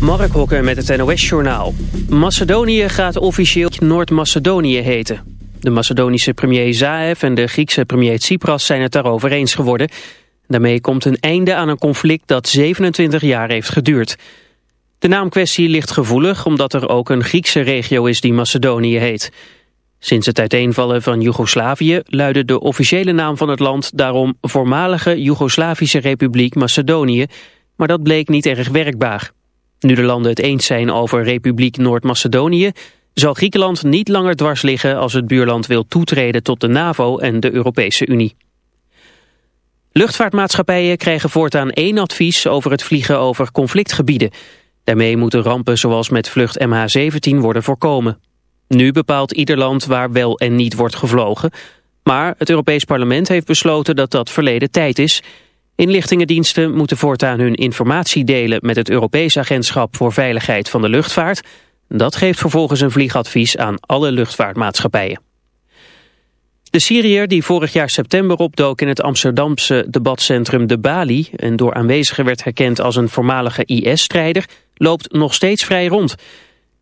Mark Hokker met het NOS-journaal. Macedonië gaat officieel Noord-Macedonië heten. De Macedonische premier Zaev en de Griekse premier Tsipras zijn het daarover eens geworden. Daarmee komt een einde aan een conflict dat 27 jaar heeft geduurd. De naamkwestie ligt gevoelig omdat er ook een Griekse regio is die Macedonië heet. Sinds het uiteenvallen van Joegoslavië luidde de officiële naam van het land daarom voormalige Joegoslavische Republiek Macedonië, maar dat bleek niet erg werkbaar. Nu de landen het eens zijn over Republiek Noord-Macedonië... zal Griekenland niet langer dwars liggen als het buurland wil toetreden tot de NAVO en de Europese Unie. Luchtvaartmaatschappijen krijgen voortaan één advies over het vliegen over conflictgebieden. Daarmee moeten rampen zoals met vlucht MH17 worden voorkomen. Nu bepaalt ieder land waar wel en niet wordt gevlogen. Maar het Europees Parlement heeft besloten dat dat verleden tijd is... Inlichtingendiensten moeten voortaan hun informatie delen met het Europees Agentschap voor Veiligheid van de Luchtvaart. Dat geeft vervolgens een vliegadvies aan alle luchtvaartmaatschappijen. De Syriër die vorig jaar september opdook in het Amsterdamse debatcentrum De Bali... en door aanwezigen werd herkend als een voormalige IS-strijder... loopt nog steeds vrij rond.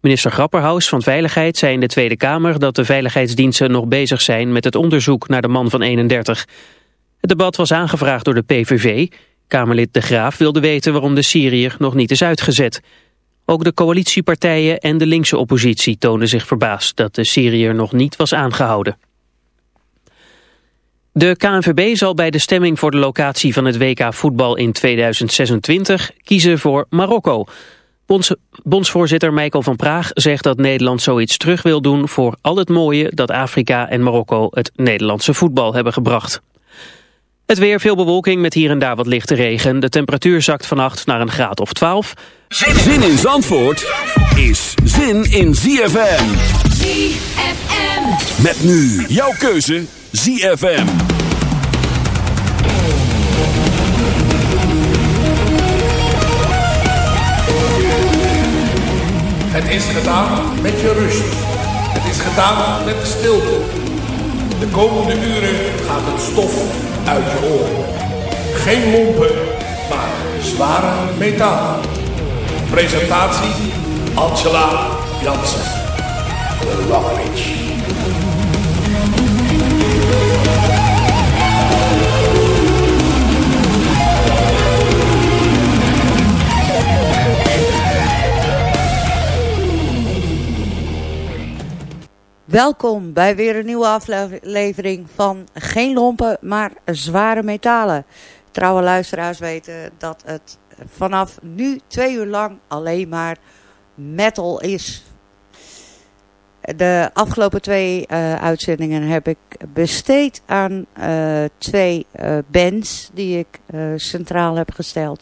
Minister Grapperhaus van Veiligheid zei in de Tweede Kamer... dat de veiligheidsdiensten nog bezig zijn met het onderzoek naar de man van 31. Het debat was aangevraagd door de PVV. Kamerlid De Graaf wilde weten waarom de Syriër nog niet is uitgezet. Ook de coalitiepartijen en de linkse oppositie toonden zich verbaasd dat de Syriër nog niet was aangehouden. De KNVB zal bij de stemming voor de locatie van het WK voetbal in 2026 kiezen voor Marokko. bondsvoorzitter Michael van Praag zegt dat Nederland zoiets terug wil doen voor al het mooie dat Afrika en Marokko het Nederlandse voetbal hebben gebracht. Het weer, veel bewolking met hier en daar wat lichte regen. De temperatuur zakt vannacht naar een graad of 12. Zin in Zandvoort is zin in ZFM. ZFM. Met nu jouw keuze ZFM. Het is gedaan met je rust. Het is gedaan met de stilte. De komende uren gaat het stof uit je oren. Geen lompen, maar zware metaal. Presentatie Angela Jansen. De Rock. Welkom bij weer een nieuwe aflevering van Geen Lompen, maar Zware Metalen. Trouwe luisteraars weten dat het vanaf nu twee uur lang alleen maar metal is. De afgelopen twee uh, uitzendingen heb ik besteed aan uh, twee uh, bands die ik centraal heb gesteld.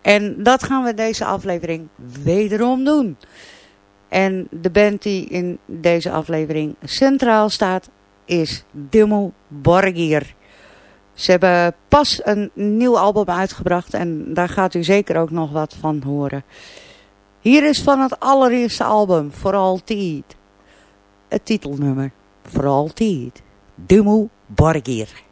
En dat gaan we deze aflevering wederom doen. En de band die in deze aflevering centraal staat is Dimmu Borgir. Ze hebben pas een nieuw album uitgebracht en daar gaat u zeker ook nog wat van horen. Hier is van het allereerste album, For Altijd, het titelnummer, For Altijd, Dimmu Borgir.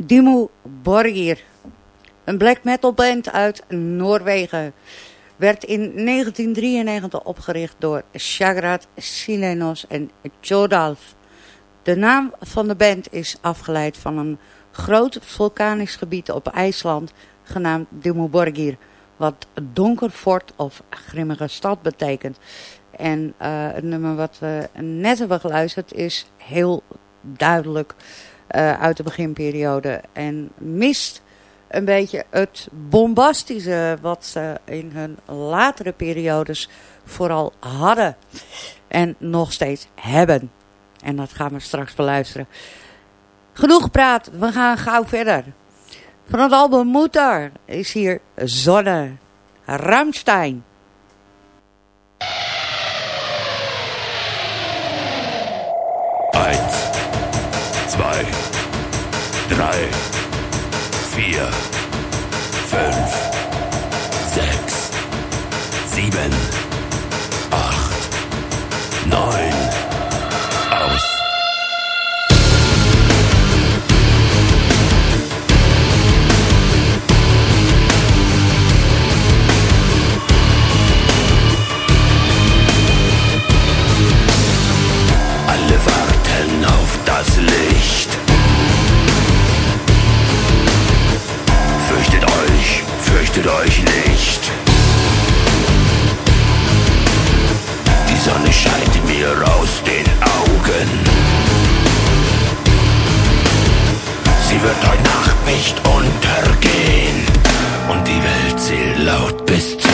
Dimo Borgir. Een black metal band uit Noorwegen. Werd in 1993 opgericht door Shagrat Silenos en Jodalf. De naam van de band is afgeleid van een groot vulkanisch gebied op IJsland genaamd Borgir, Wat donker fort of grimmige stad betekent. En uh, het nummer wat we net hebben geluisterd is heel duidelijk uh, uit de beginperiode. En mist een beetje het bombastische wat ze in hun latere periodes vooral hadden. En nog steeds hebben. En dat gaan we straks beluisteren. Genoeg praat, we gaan gauw verder. Van het album Moeder is hier Zonne. Ramstein. Zwei, drei, vier, fünf, sechs, sieben, acht, neun. laut bist.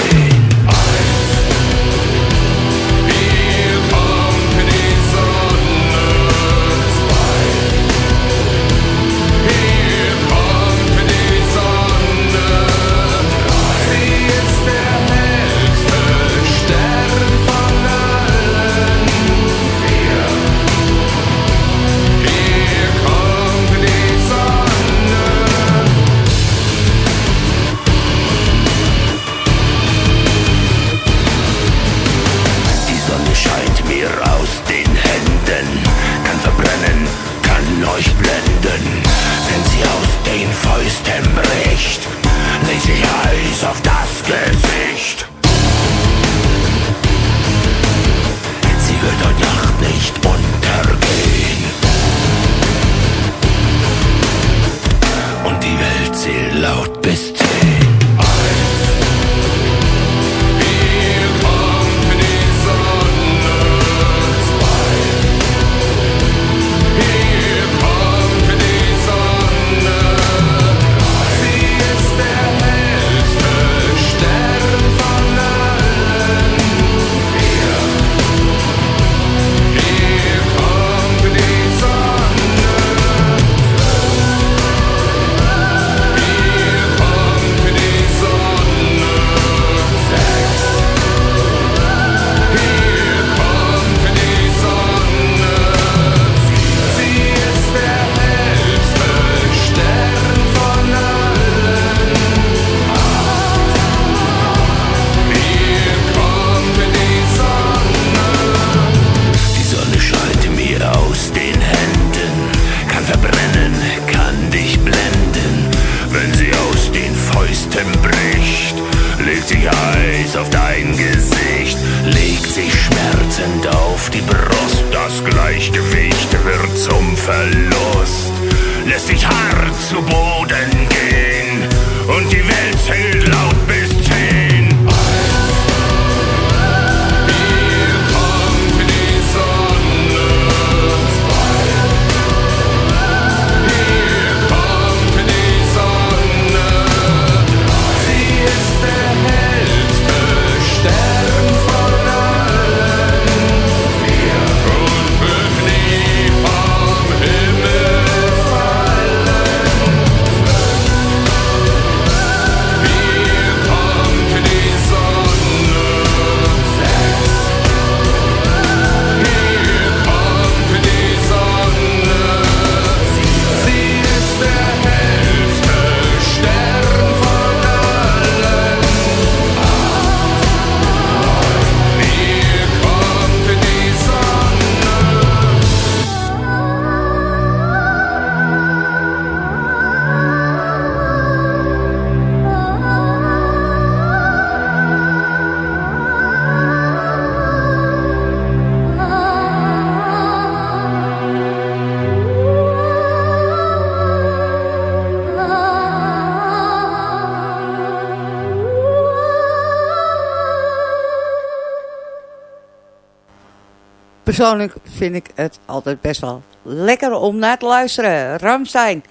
Persoonlijk vind ik het altijd best wel lekker om naar te luisteren. Ramstein.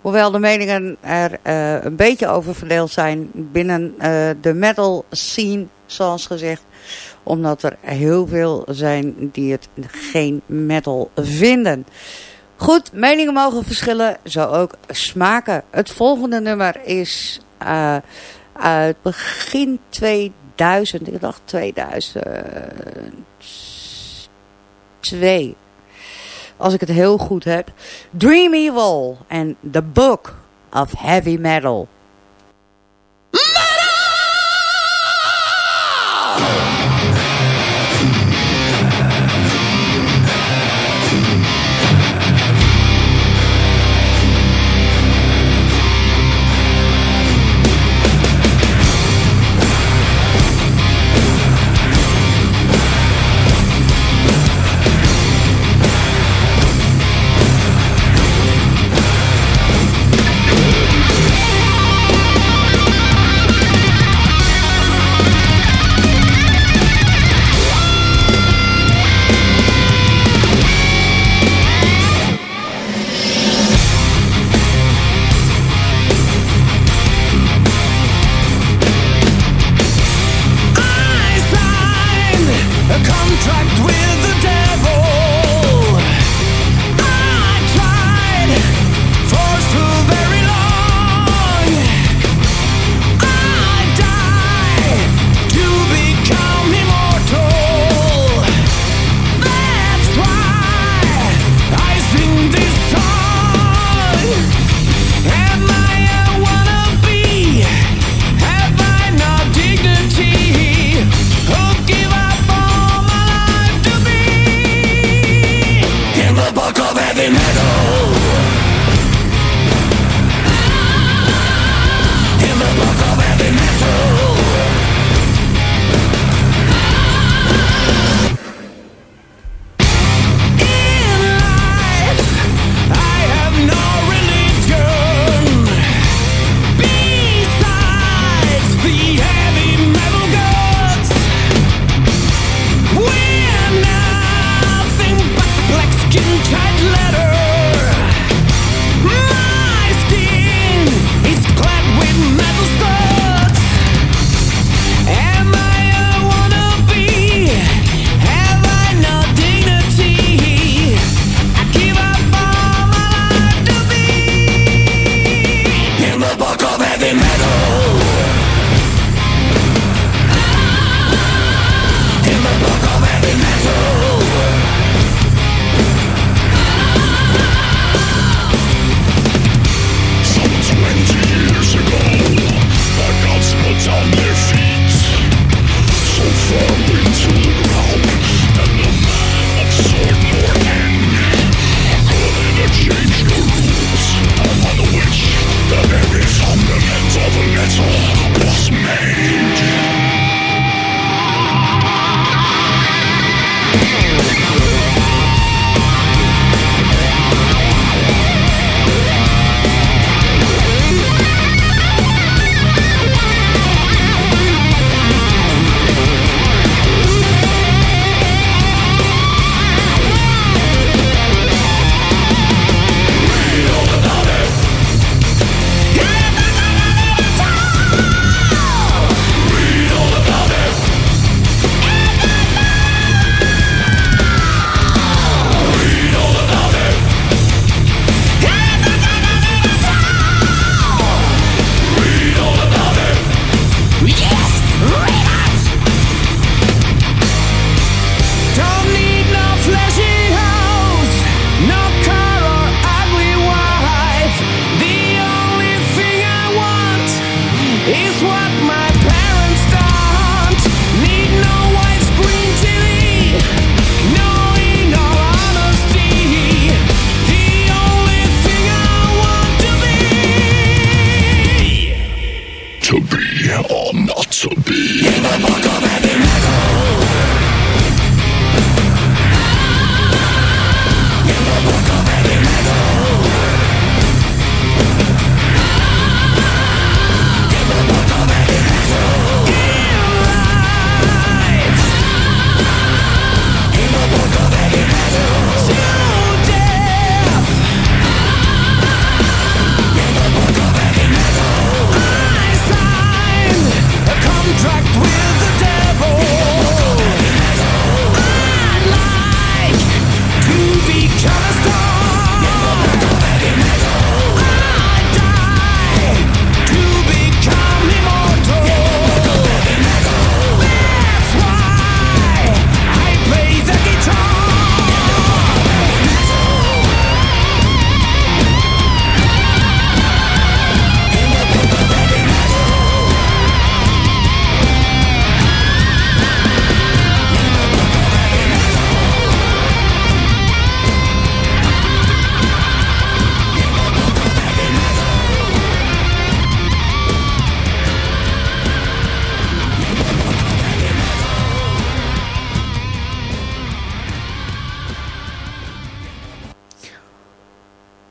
Hoewel de meningen er eh, een beetje over verdeeld zijn binnen eh, de metal scene, zoals gezegd. Omdat er heel veel zijn die het geen metal vinden. Goed, meningen mogen verschillen, zo ook smaken. Het volgende nummer is eh, uit begin 2000, ik dacht 2002. Als ik het heel goed heb. Dream Evil en The Book of Heavy Metal.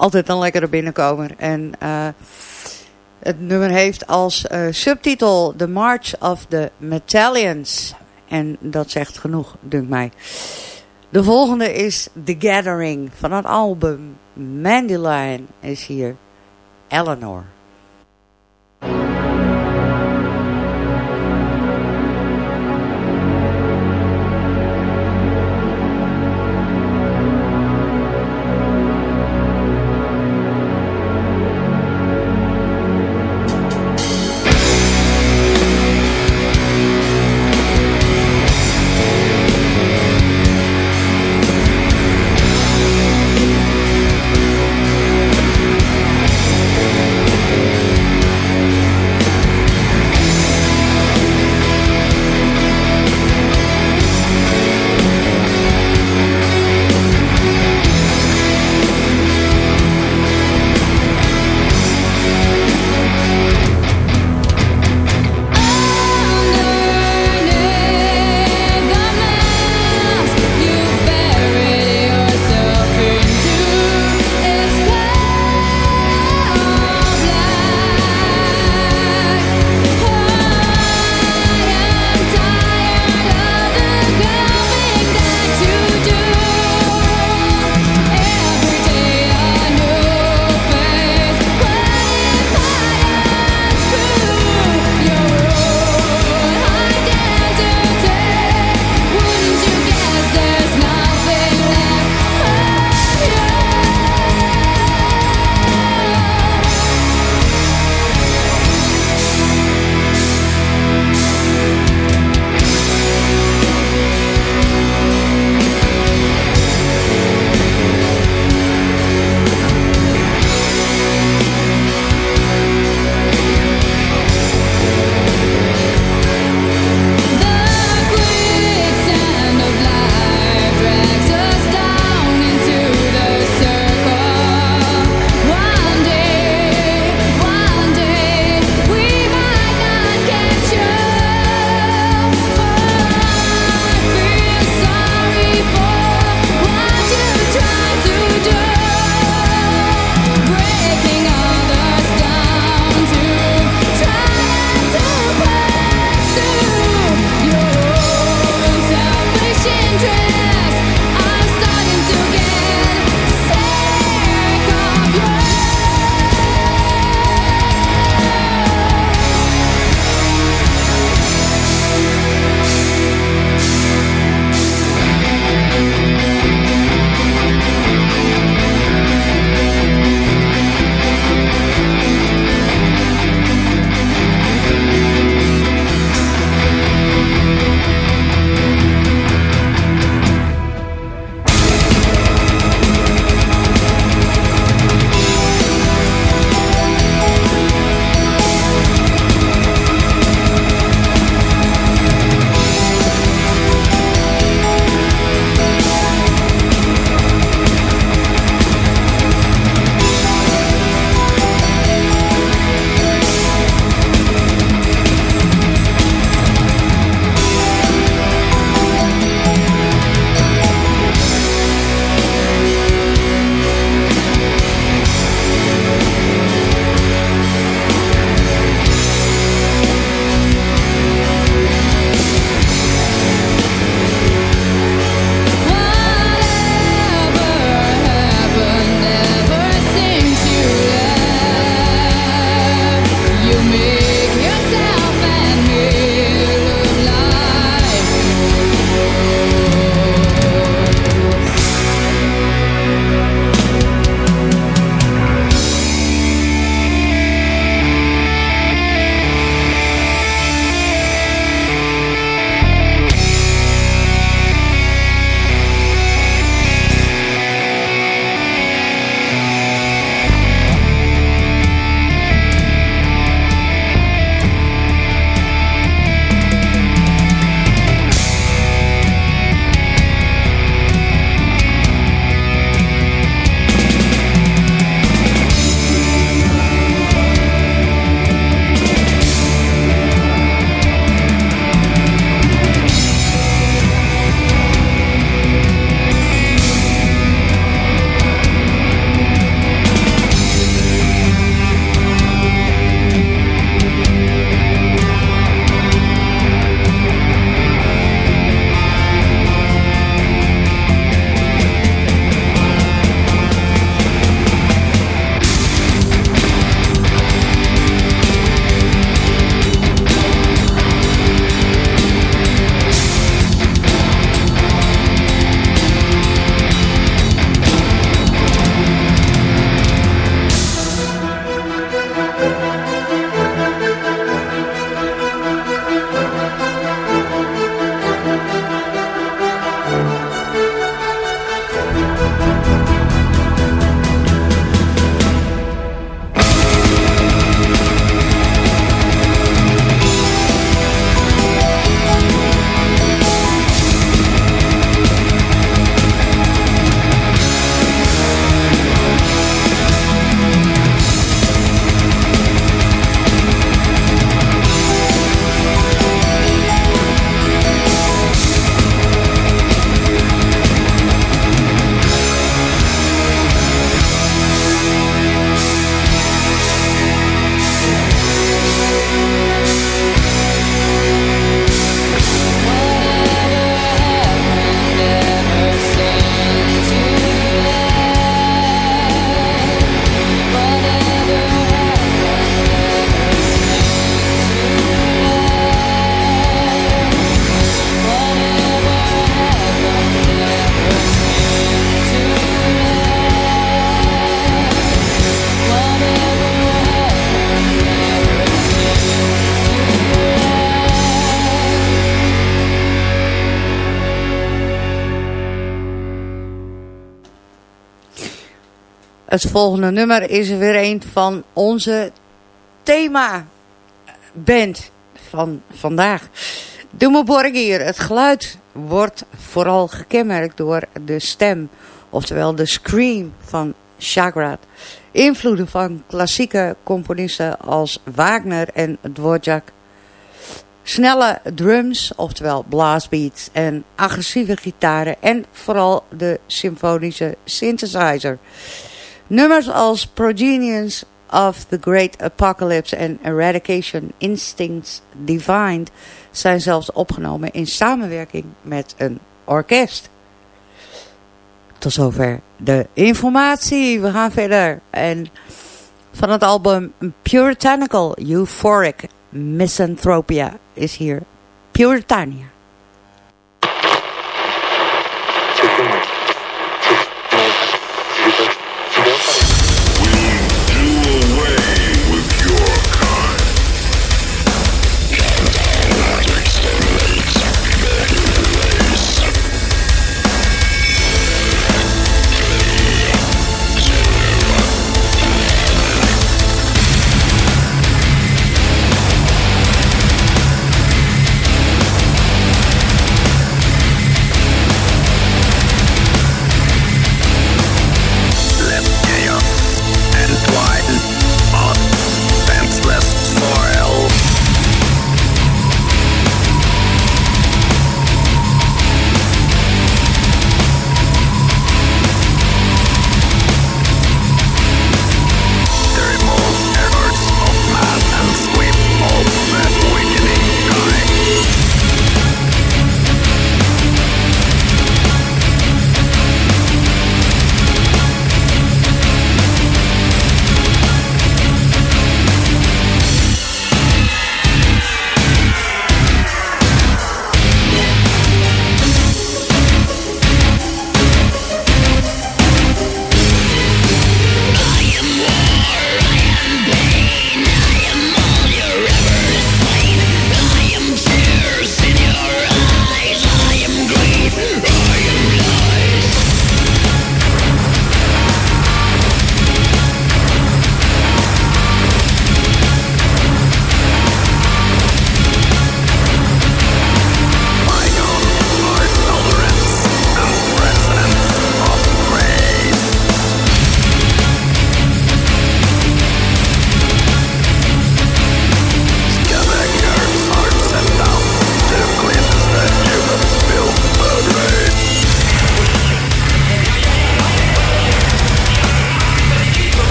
Altijd een lekkere binnenkomer. En eh, het nummer heeft als eh, subtitel The March of the Metallians. En dat zegt genoeg, dunkt mij. De volgende is The Gathering van het album Mandelion is hier. Eleanor Het volgende nummer is weer een van onze thema-band van vandaag. De hier. Het geluid wordt vooral gekenmerkt door de stem, oftewel de scream van Shagrat. Invloeden van klassieke componisten als Wagner en Dvorak. Snelle drums, oftewel blastbeats en agressieve gitaren en vooral de symfonische synthesizer. Nummers als Progenians of the Great Apocalypse en Eradication Instincts Divined zijn zelfs opgenomen in samenwerking met een orkest. Tot zover de informatie. We gaan verder. En van het album Puritanical Euphoric Misanthropia is hier Puritania.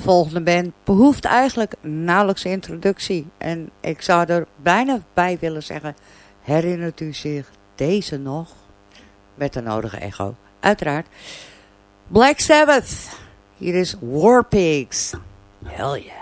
Volgende band behoeft eigenlijk nauwelijks introductie. En ik zou er bijna bij willen zeggen, herinnert u zich deze nog? Met de nodige echo, uiteraard. Black Sabbath, hier is War Pigs. Hell yeah.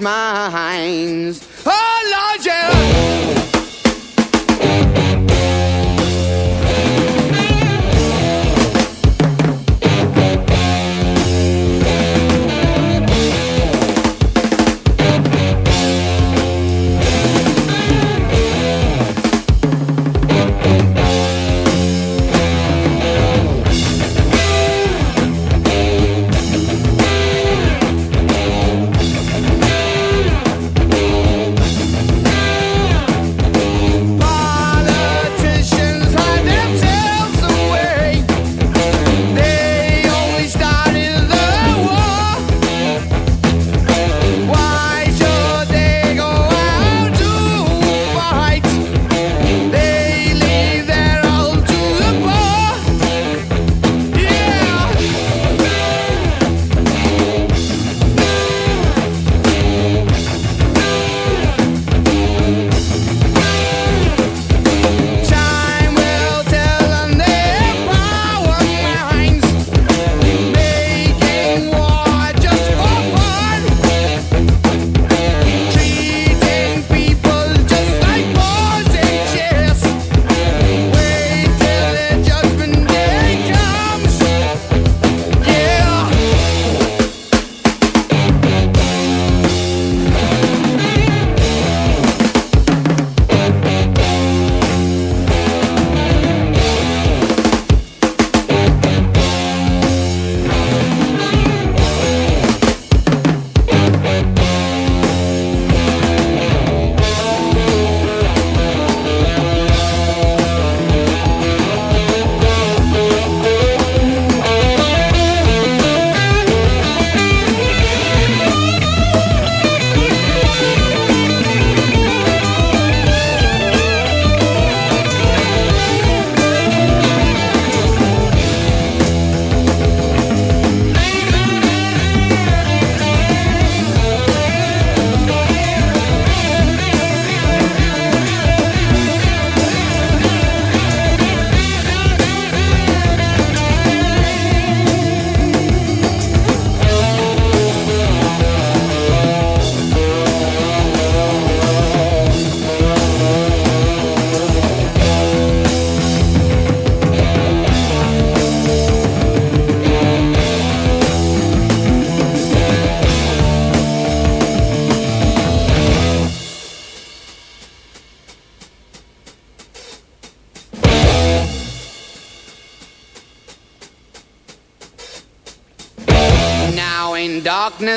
minds. Oh Lord, yeah.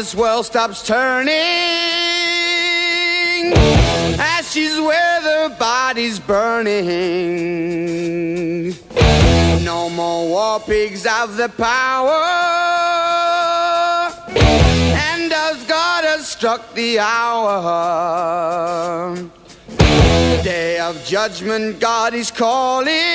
Darkness, world stops turning. Ashes where the body's burning. No more war pigs have the power. And as God has struck the hour. Day of judgment, God is calling.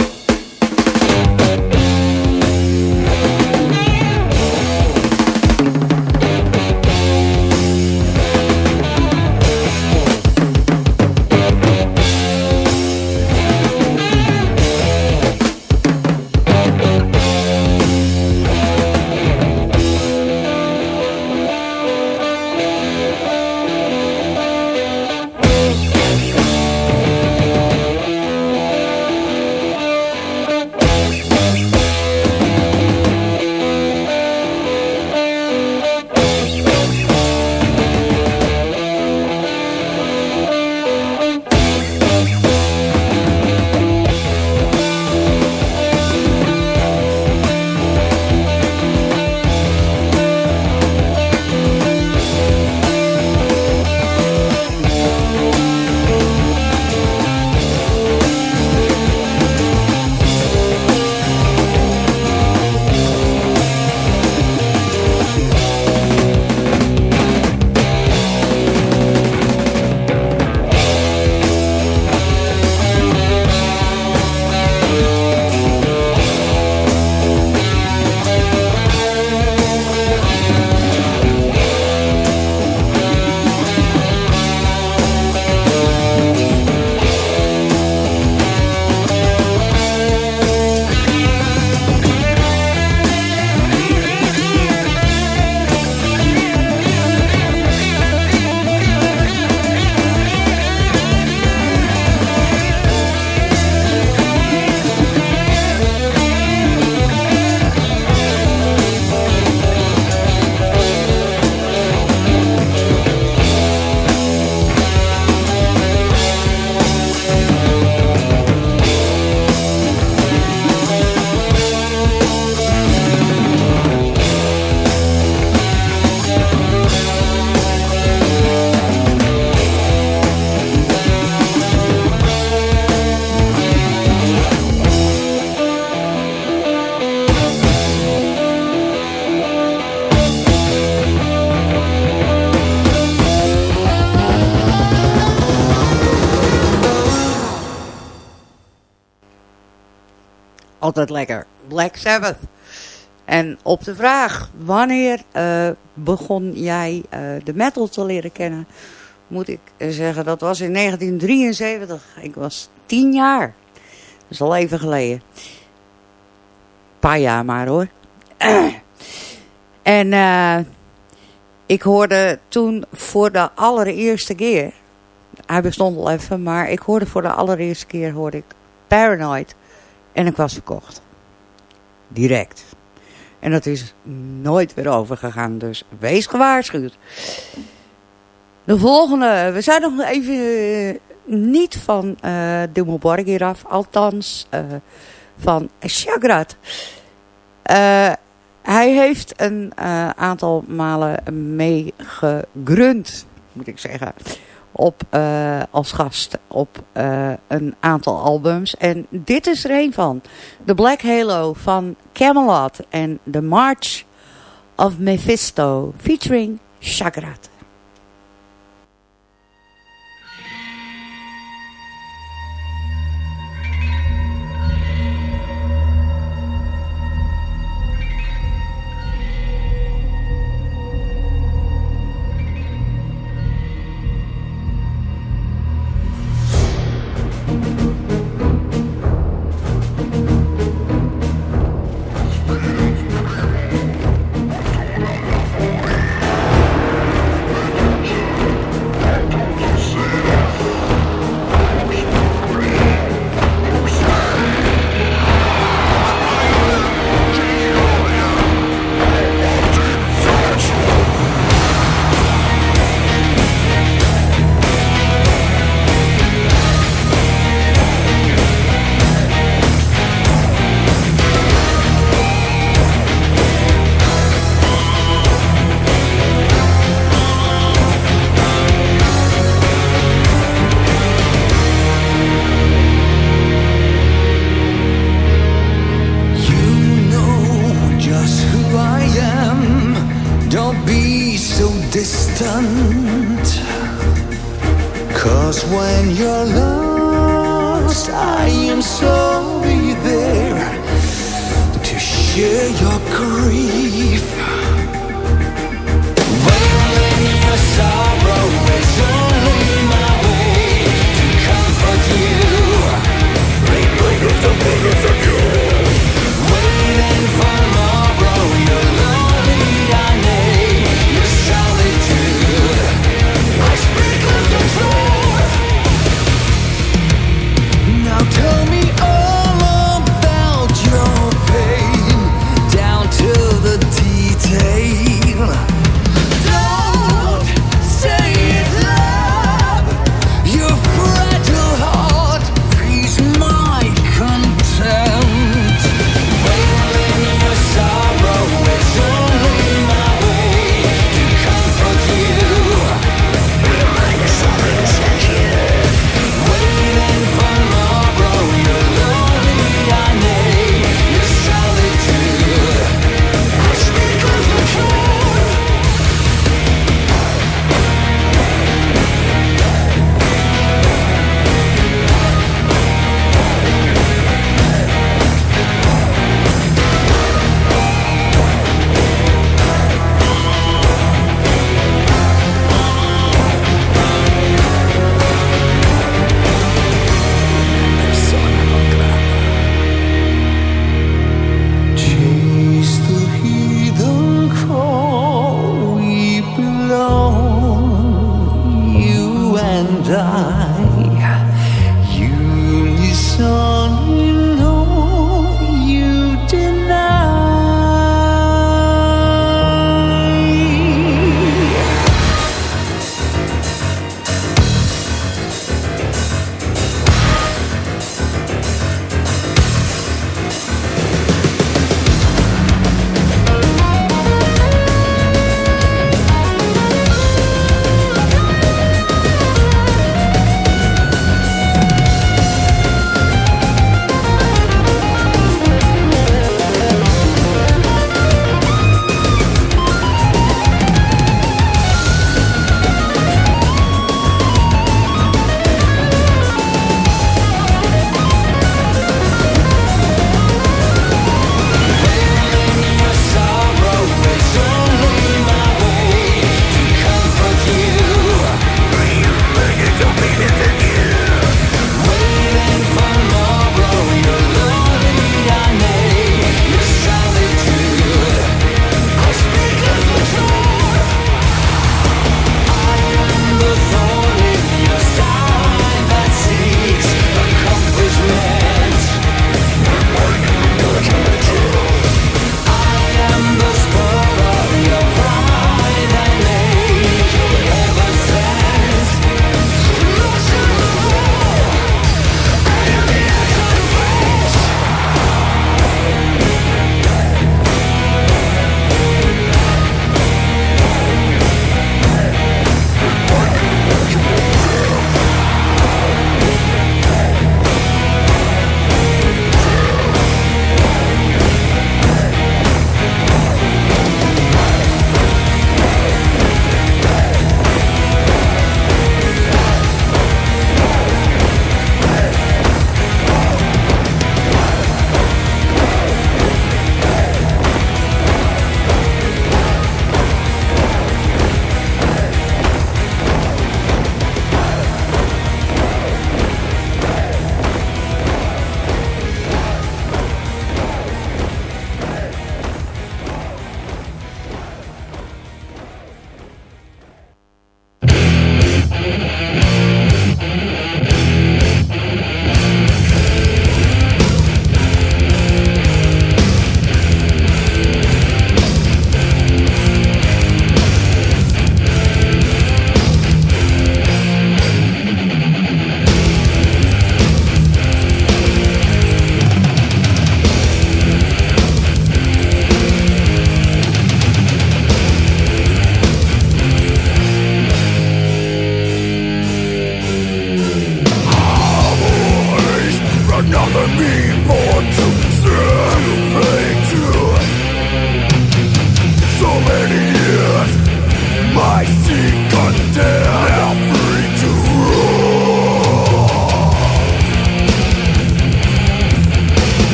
Altijd lekker. Black Sabbath. En op de vraag, wanneer eh, begon jij eh, de metal te leren kennen? Moet ik zeggen, dat was in 1973. Ik was tien jaar. Dat is al even geleden. Paar jaar maar hoor. en eh, ik hoorde toen voor de allereerste keer... Hij bestond al even, maar ik hoorde voor de allereerste keer hoorde ik Paranoid. En ik was verkocht. Direct. En dat is nooit weer overgegaan, dus wees gewaarschuwd. De volgende, we zijn nog even eh, niet van eh Dimmelborg hier althans eh, van Chagrat. Hij heeft een aantal malen meegegrund, moet ik zeggen, op, eh, als gast op eh, een aantal albums. En dit is er een van. The Black Halo van Camelot en The March of Mephisto featuring Chagrat.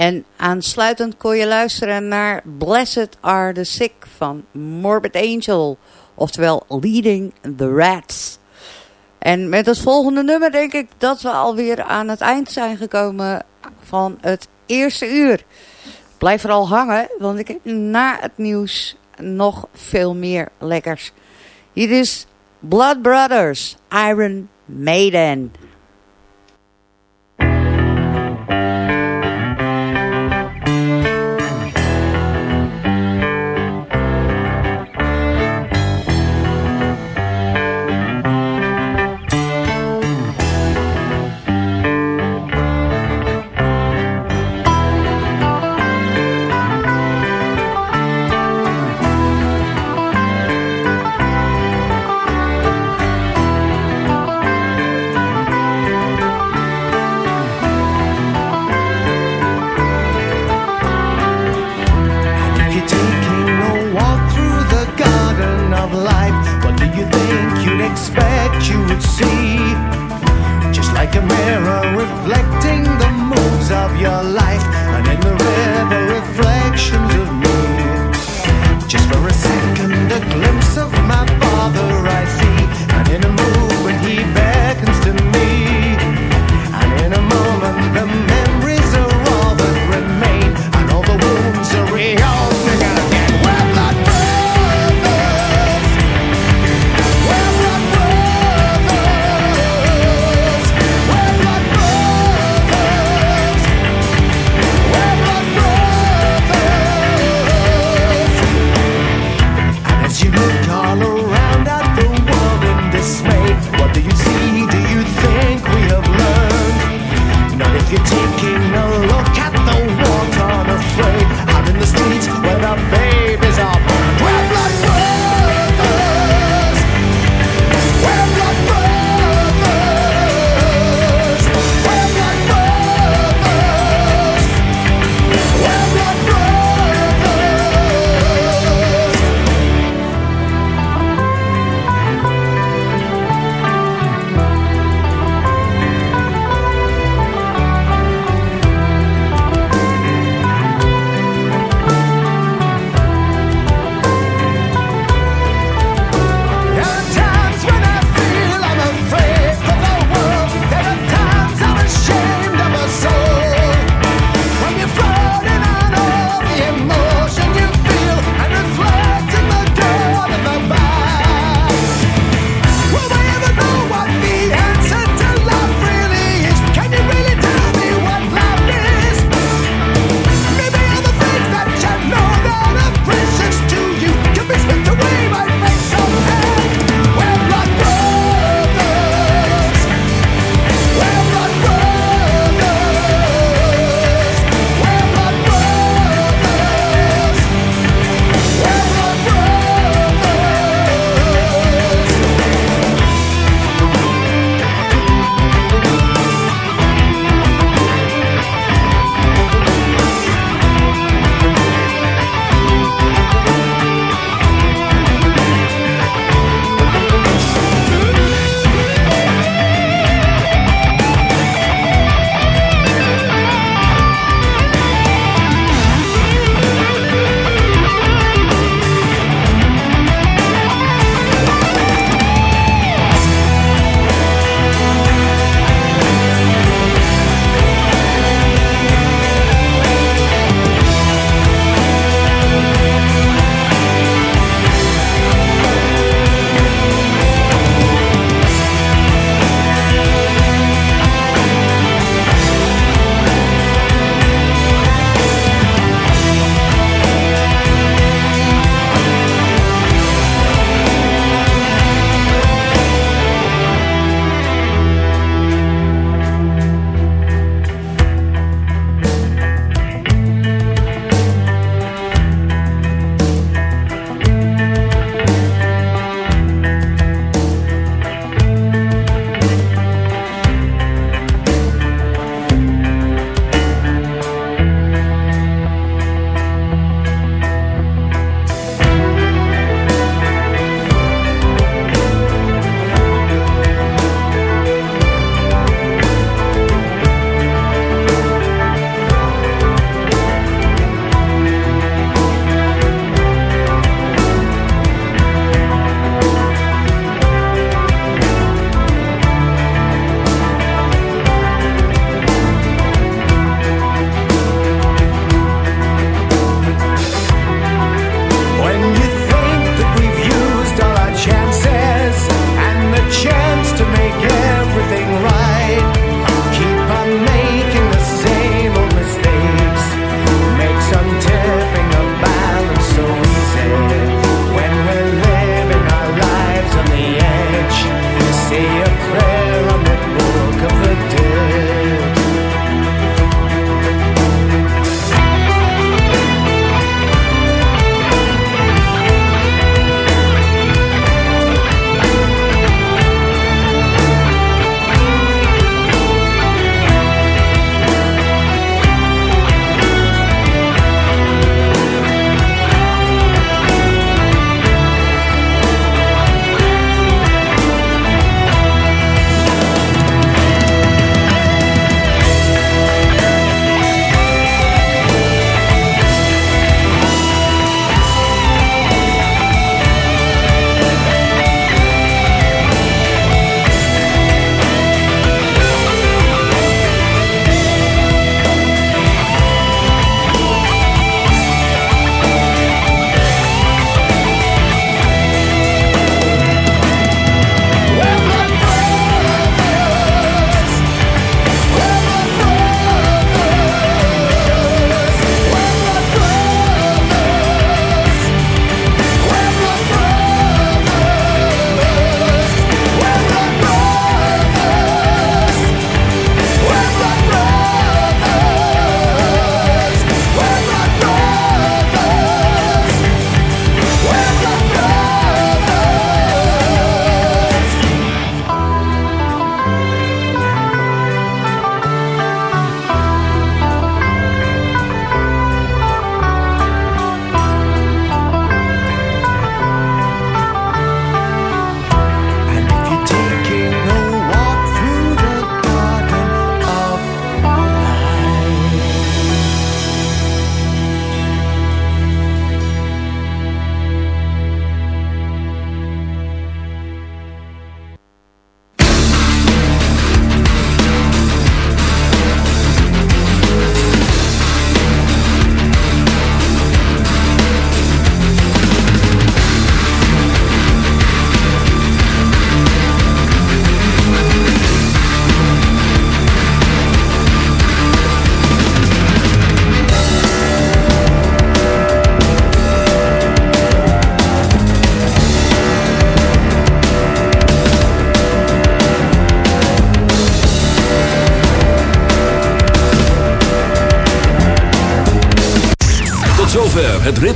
En aansluitend kon je luisteren naar Blessed Are the Sick van Morbid Angel. Oftewel Leading the Rats. En met het volgende nummer denk ik dat we alweer aan het eind zijn gekomen van het eerste uur. Blijf vooral hangen, want ik heb na het nieuws nog veel meer lekkers. Hier is Blood Brothers, Iron Maiden. Expect you would see? Just like a mirror reflecting the moves of your life, and in the river, reflections of me. Just for a second, a glimpse of my father I see, and in a movement,